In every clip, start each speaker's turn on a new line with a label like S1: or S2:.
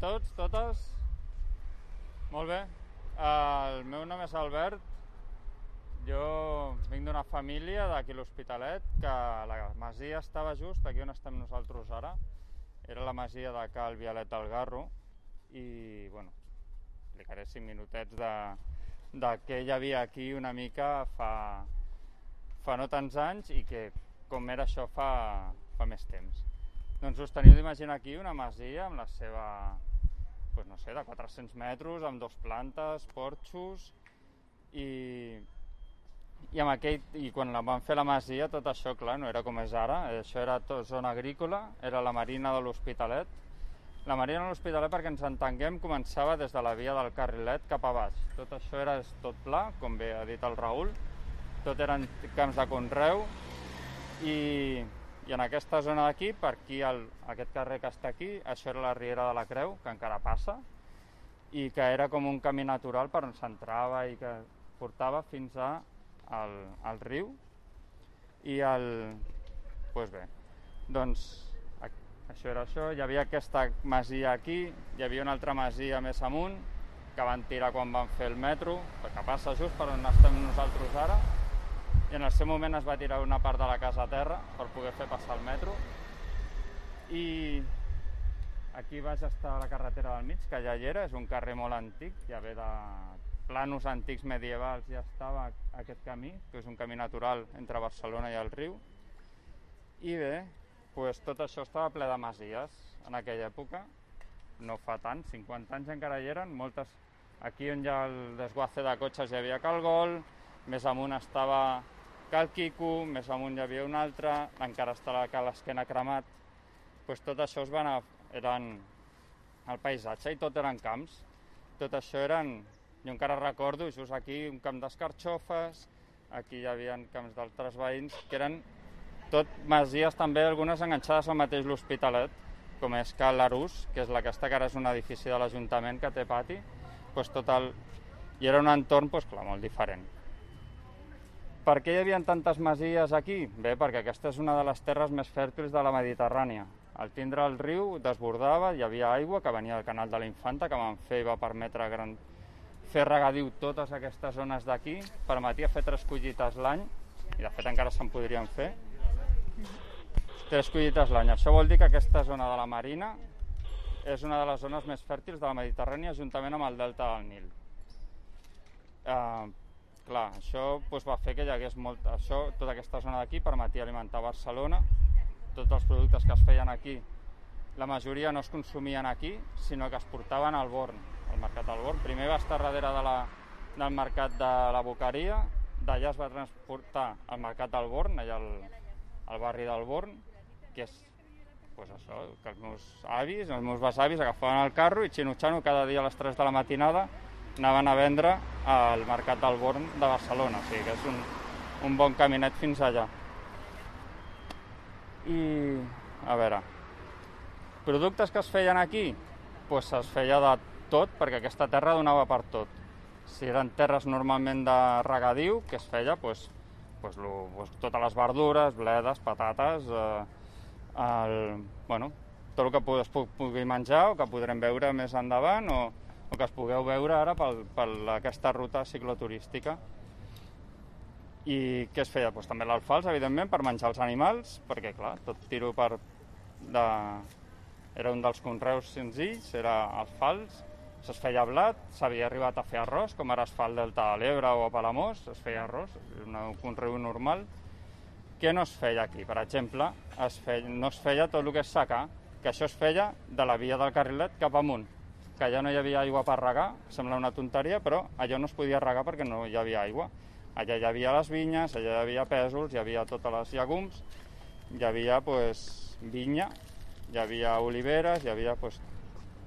S1: tots, totes? Molt bé. El meu nom és Albert. Jo vinc d'una família d'aquí l'Hospitalet, que la masia estava just aquí on estem nosaltres ara. Era la masia de Cal Vialet del Garro i, bueno, explicaré cinc minutets de, de què hi havia aquí una mica fa, fa no tants anys i que com era això fa, fa més temps. Doncs us teniu d'imaginar aquí una masia amb la seva, pues no sé, de 400 metres, amb dos plantes, porxos, i, i, amb aquell, i quan la van fer la masia tot això, clar, no era com és ara, això era tot zona agrícola, era la marina de l'Hospitalet. La marina de l'Hospitalet, perquè ens entenguem, començava des de la via del Carrilet cap a baix. Tot això era tot pla, com bé ha dit el Raül, tot eren camps de conreu i, i en aquesta zona d'aquí, per aquí, el, aquest carrer que està aquí, això era la Riera de la Creu, que encara passa, i que era com un camí natural per on s'entrava i que portava fins a al, al riu. I el... pues bé, doncs això era això, hi havia aquesta masia aquí, hi havia una altra masia més amunt, que van tirar quan van fer el metro, que passa just per on estem nosaltres ara, i en el seu moment es va tirar una part de la casa a terra per poder fer passar el metro i aquí baix està la carretera del mig, que ja hi era, és un carrer molt antic, ja ve de planos antics medievals, ja estava aquest camí, que és un camí natural entre Barcelona i el riu. I bé, pues, tot això estava ple de masies en aquella època, no fa tant, 50 anys encara hi eren, moltes... Aquí on hi ha el desguace de cotxes hi havia Calgol, més amunt estava Cal Quico, més amunt hi havia un altre, encara està la Cal Esquena cremat, pues tot això es va anar, eren el paisatge i tot eren camps. Tot això eren, jo encara recordo, just aquí un camp d'escarxofes, aquí hi havia camps d'altres veïns, que eren tot masies també, algunes enganxades al mateix l'Hospitalet, com és Cal Arús, que és la que està que ara és un edifici de l'Ajuntament que té pati, pues tot el... i era un entorn pues, clar, molt diferent. Per què hi havia tantes masies aquí? Bé, perquè aquesta és una de les terres més fèrtils de la Mediterrània. Al tindre el riu desbordava, hi havia aigua que venia del canal de la Infanta, que van fer i va permetre gran... fer regadiu totes aquestes zones d'aquí, permetia fer tres collites l'any, i de fet encara se'n podrien fer, tres collites l'any. Això vol dir que aquesta zona de la Marina és una de les zones més fèrtils de la Mediterrània juntament amb el delta del Nil. Uh, Clar, això doncs, va fer que hi hagués molt... Això, tota aquesta zona d'aquí permetia alimentar Barcelona. Tots els productes que es feien aquí, la majoria no es consumien aquí, sinó que es portaven al Born, al mercat del Born. Primer va estar darrere de la, del mercat de la Boqueria, d'allà es va transportar al mercat del Born, allà al, al barri del Born, que és pues això, que els meus avis, els meus besavis agafaven el carro i xinutxano cada dia a les 3 de la matinada anaven a vendre al Mercat del Born de Barcelona, o sigui que és un, un bon caminet fins allà. I, a veure, productes que es feien aquí, pues es feia de tot, perquè aquesta terra donava per tot. Si eren terres normalment de regadiu, que es feia, pues, pues, lo, pues totes les verdures, bledes, patates, eh, el, bueno, tot el que es pugui menjar o que podrem veure més endavant o, el que es pugueu veure ara per, per aquesta ruta cicloturística. I què es feia? Pues també l'alfals, evidentment, per menjar els animals, perquè, clar, tot tiro per... De... Era un dels conreus senzills, era alfals, es feia blat, s'havia arribat a fer arròs, com ara es fa al Delta de l'Ebre o a Palamós, es feia arròs, un conreu normal. Què no es feia aquí? Per exemple, es feia, no es feia tot el que és secar, que això es feia de la via del carrilet cap amunt que allà no hi havia aigua per regar, sembla una tonteria, però allò no es podia regar perquè no hi havia aigua. Allà hi havia les vinyes, allà hi havia pèsols, hi havia totes les llegums, hi havia pues, vinya, hi havia oliveres, hi havia pues,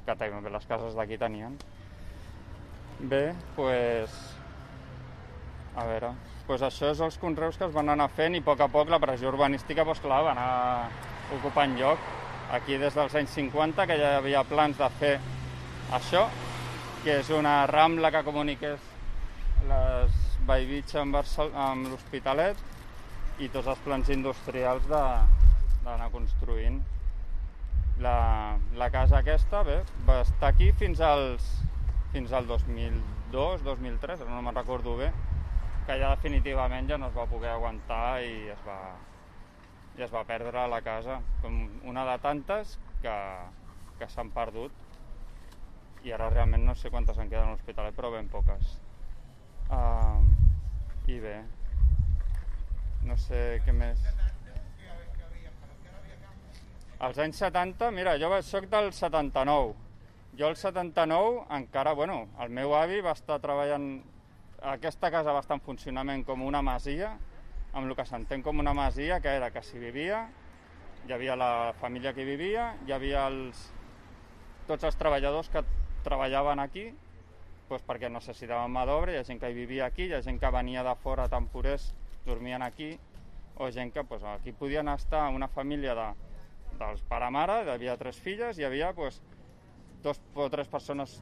S1: que també les cases d'aquí tenien. Bé, pues, a veure, pues això és els conreus que es van anar fent i a poc a poc la pressió urbanística pues, clar, va anar ocupant lloc. Aquí des dels anys 50 que ja hi havia plans de fer això, que és una rambla que comuniqués les Vallvitge amb, amb l'Hospitalet i tots els plans industrials d'anar construint. La, la casa aquesta bé, va estar aquí fins, als, fins al 2002-2003, no me'n recordo bé, que ja definitivament ja no es va poder aguantar i es va, i es va perdre la casa, com una de tantes que, que s'han perdut i ara realment no sé quantes en queden a l'Hospitalet, però ben poques. Uh, I bé, no sé què més... Als anys 70, mira, jo soc del 79. Jo el 79 encara, bueno, el meu avi va estar treballant... Aquesta casa va estar en funcionament com una masia, amb el que s'entén com una masia, que era que s'hi vivia, hi havia la família que hi vivia, hi havia els, tots els treballadors que treballaven aquí, doncs perquè necessitaven mà d'obra, hi ha gent que hi vivia aquí, hi ha gent que venia de fora temporers, dormien aquí, o gent que doncs, aquí podien estar una família de dels pare-mare, hi havia tres filles, hi havia pues, dos o tres persones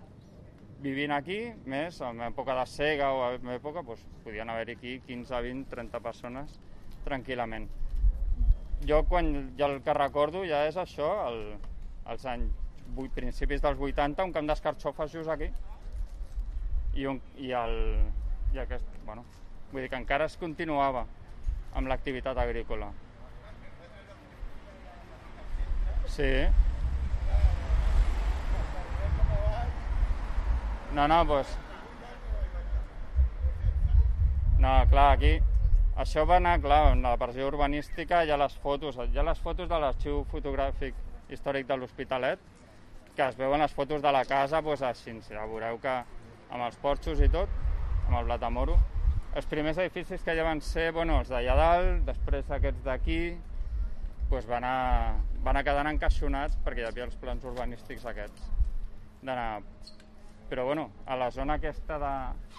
S1: vivint aquí, més en època de cega o en època, pues, podien haver-hi aquí 15, 20, 30 persones tranquil·lament. Jo, quan ja el que recordo ja és això, el, els anys, principis dels 80, un camp d'escarxofes just aquí, i, un, i, el, i aquest, bueno, vull dir que encara es continuava amb l'activitat agrícola. Sí. No, no, pues... No, clar, aquí... Això va anar, clar, en la versió urbanística hi ha les fotos, hi ha les fotos de l'arxiu fotogràfic històric de l'Hospitalet, que es veuen les fotos de la casa pues, així, ja veureu que amb els porxos i tot, amb el blat de moro. Els primers edificis que ja van ser, bueno, els d'allà dalt, després aquests d'aquí, pues, van, anar, van anar quedant encaixonats perquè hi havia els plans urbanístics aquests d'anar però bueno, a la zona aquesta de,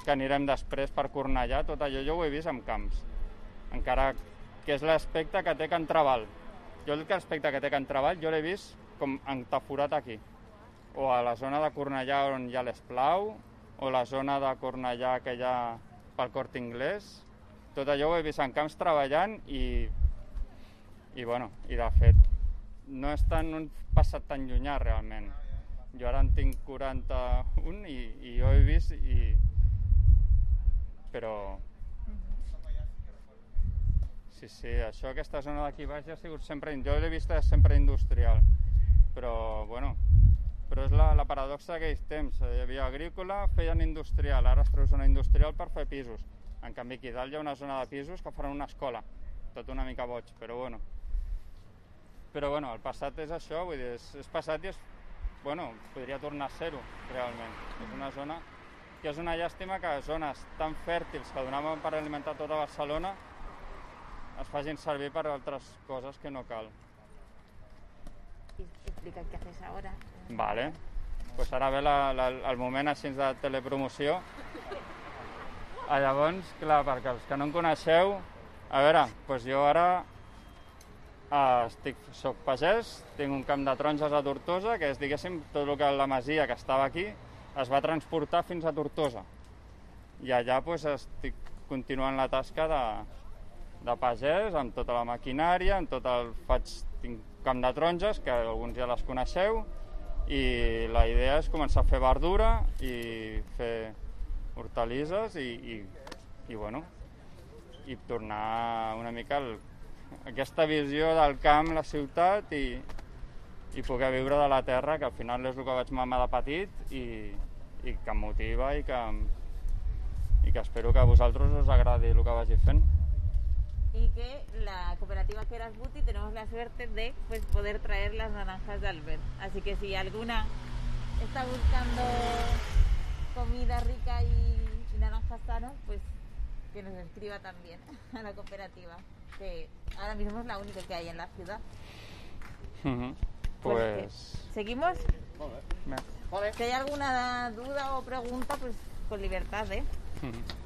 S1: que anirem després per Cornellà, tot allò jo ho he vist en camps. Encara que és l'aspecte que té Can Trabal. Jo l'aspecte que té Can Trabal jo l'he vist com entaforat aquí. O a la zona de Cornellà on hi ha l'Esplau, o la zona de Cornellà que hi ha pel Cort Inglès. Tot allò ho he vist en camps treballant i i, bueno, i de fet no és tan un passat tan llunyà realment. Jo ara en tinc 41 i, i jo he vist i... però... Sí, sí, això, aquesta zona d'aquí baix ha sigut sempre... Jo l'he vist sempre industrial, però, bueno, però és la, la paradoxa d'aquells temps. Hi havia agrícola, feien industrial, ara es treu zona industrial per fer pisos. En canvi, aquí dalt hi ha una zona de pisos que faran una escola. Tot una mica boig, però bueno. Però bueno, el passat és això, vull dir, és, és passat i és, bueno, podria tornar a ser-ho, realment. És una zona que és una llàstima que zones tan fèrtils que donaven per alimentar tota Barcelona es facin servir per altres coses que no cal.
S2: Explica què fes ara.
S1: Vale. Pues ara ve la, la, el moment així de telepromoció. Ah, llavors, clar, perquè els que no en coneixeu, a veure, pues jo ara Uh, estic, soc pagès, tinc un camp de taronges a Tortosa, que és, diguéssim, tot el que la masia que estava aquí es va transportar fins a Tortosa. I allà pues, estic continuant la tasca de, de pagès, amb tota la maquinària, amb tot el... faig tinc camp de taronges, que alguns ja les coneixeu, i la idea és començar a fer verdura i fer hortalisses i, i, i bueno, i tornar una mica al aquesta visió del camp, la ciutat i, i poder viure de la terra, que al final és el que vaig mamar de petit i, i que em motiva i que, i que espero que a vosaltres us agradi el que vagi fent.
S2: Y que la cooperativa Queras Buti tenemos la suerte de pues, poder traer las naranjas de Albert. Así que si alguna está buscando comida rica y, y naranjas sanas, pues que nos escriba también a la cooperativa. que ahora mismo es la única que hay en la ciudad.
S1: Uh -huh. Pues... pues
S2: ¿Seguimos? Si hay alguna duda o pregunta, pues con libertad, ¿eh? Uh -huh.